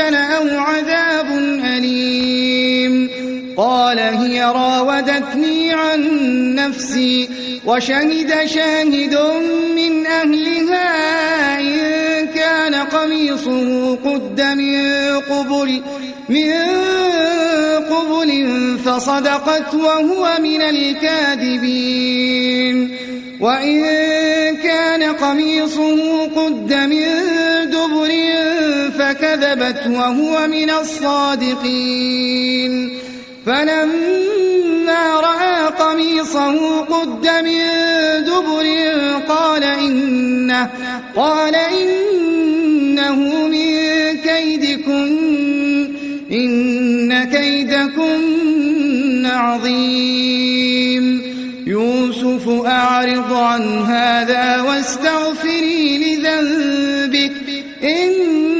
يسجن أو عذاب أليم قال هي راودتني عن نفسي وشهد شاهد من أهلها إن كان قميصه قد من قبل من قبل فصدقت وهو من الكاذبين. وإن كان قميصه قد من دبر فكذبت وهو من الصادقين. فلما رأى قميصه قد من دبر قال إنه, قال إنه من كيدكن إن كيدكن عظيم. يوسف أعرض عن هذا واستغفري لذنبك إنك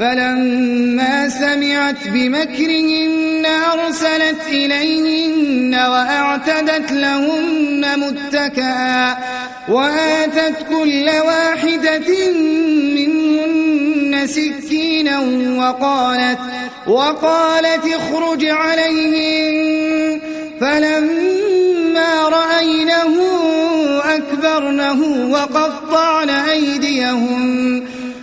فلما سمعت بمكرهن أرسلت إليهن وأعتدت لهن متكئا وآتت كل واحدة منهن سكينا وقالت وقالت اخرج عليهم فلما رأينه أكبرنه وقطعن أيديهم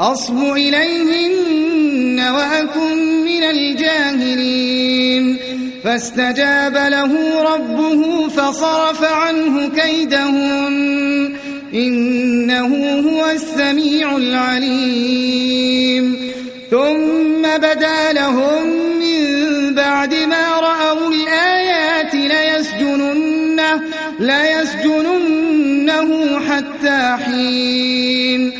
أصب إليهن وأكن من الجاهلين. فاستجاب له ربه فصرف عنه كيدهن إنه هو السميع العليم. ثم بدا لهم من بعد ما رأوا الآيات ليسجننه, ليسجننه حتى حين.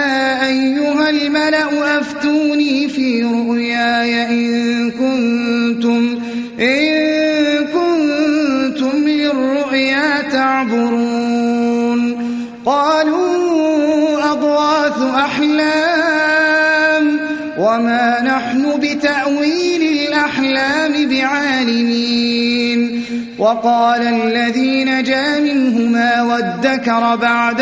أيها الملأ أفتوني في رؤياي إن كنتم إن كنتم للرؤيا تعبرون. قالوا أضواث أحلام وما نحن بتأويل الأحلام بعالمين. وقال الذي نجا منهما وادكر بعد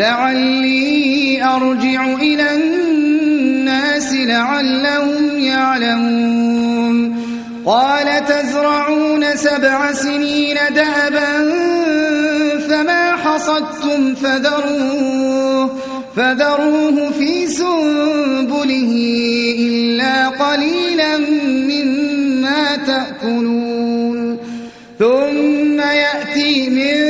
لعلي أرجع إلى الناس لعلهم يعلمون. قال تزرعون سبع سنين دابا فما حصدتم فذروه فذروه في سنبله إلا قليلا مما تأكلون. ثم يأتي من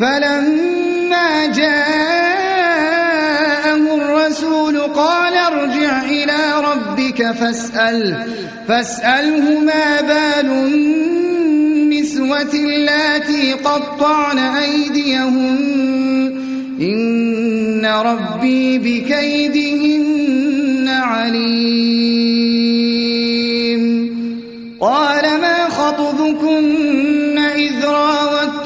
فلما جاءه الرسول قال ارجع إلى ربك فاسأل فاسأله ما بال النسوة اللاتي قطعن أيديهن؟ إن ربي بكيدهن عليم. قال ما خطبكن إذ راوتن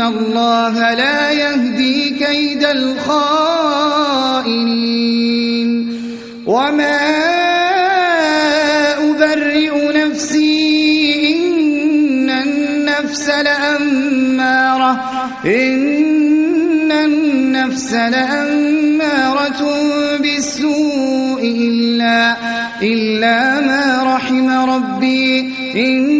الله لا يهدي كيد الخائنين. وما أبرئ نفسي إن النفس لأمارة إن النفس لأمارة بالسوء إلا, إلا ما رحم ربي. إن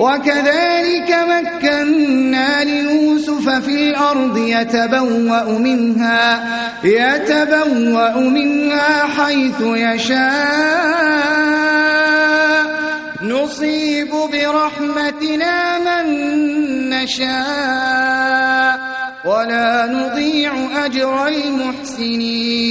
وكذلك مكنا ليوسف في الأرض يتبوأ منها يتبوأ منها حيث يشاء. نصيب برحمتنا من نشاء ولا نضيع أجر المحسنين.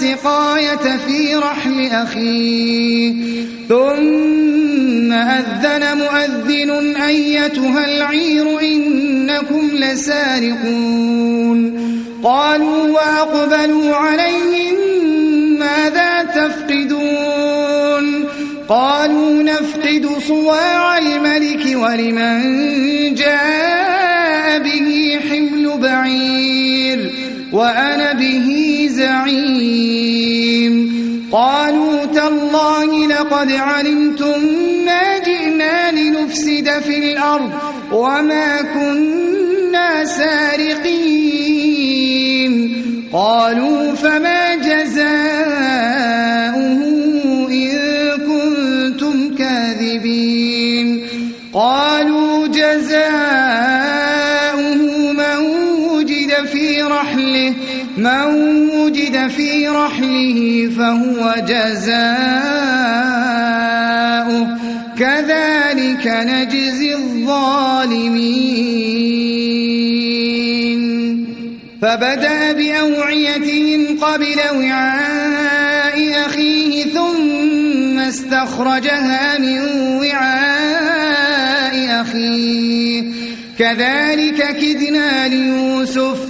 السقاية في رحل أخيه. ثم أذن مؤذن أيتها العير إنكم لسارقون. قالوا وأقبلوا عليهم ماذا تفقدون؟ قالوا نفقد صواع الملك ولمن جاء به حمل بعير. وأنا به زعيم قالوا تالله لقد علمتم ما جئنا لنفسد في الأرض وما كنا سارقين. قالوا فما جزاؤه إن كنتم كاذبين. قالوا جزاؤه من وجد في رحله من وجد في رحله فهو جزاؤه. كذلك نجزي الظالمين. فبدأ بأوعيتهم قبل وعاء أخيه ثم استخرجها من وعاء أخيه. كذلك كدنا ليوسف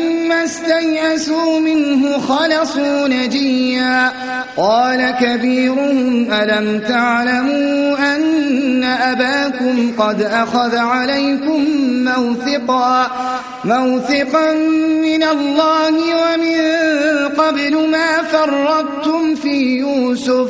استيئسوا منه خلصوا نجيا. قال كبيرهم ألم تعلموا أن أباكم قد أخذ عليكم موثقا؟ موثقا من الله ومن قبل ما فرطتم في يوسف.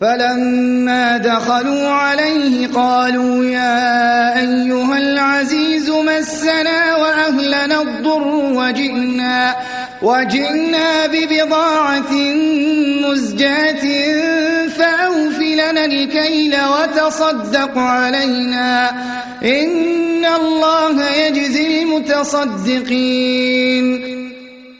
فلما دخلوا عليه قالوا يا أيها العزيز مسنا وأهلنا الضر وجئنا وجئنا ببضاعة مزجاة فأوف لنا الكيل وتصدق علينا. إن الله يجزي المتصدقين.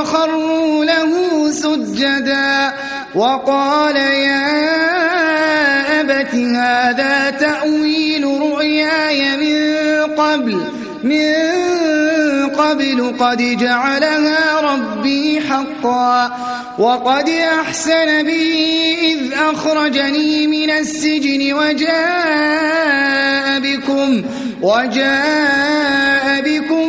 وخروا له سجدا وقال يا أبت هذا تأويل رؤياي من قبل من قبل قد جعلها ربي حقا وقد أحسن بي إذ أخرجني من السجن وجاء بكم وجاء بكم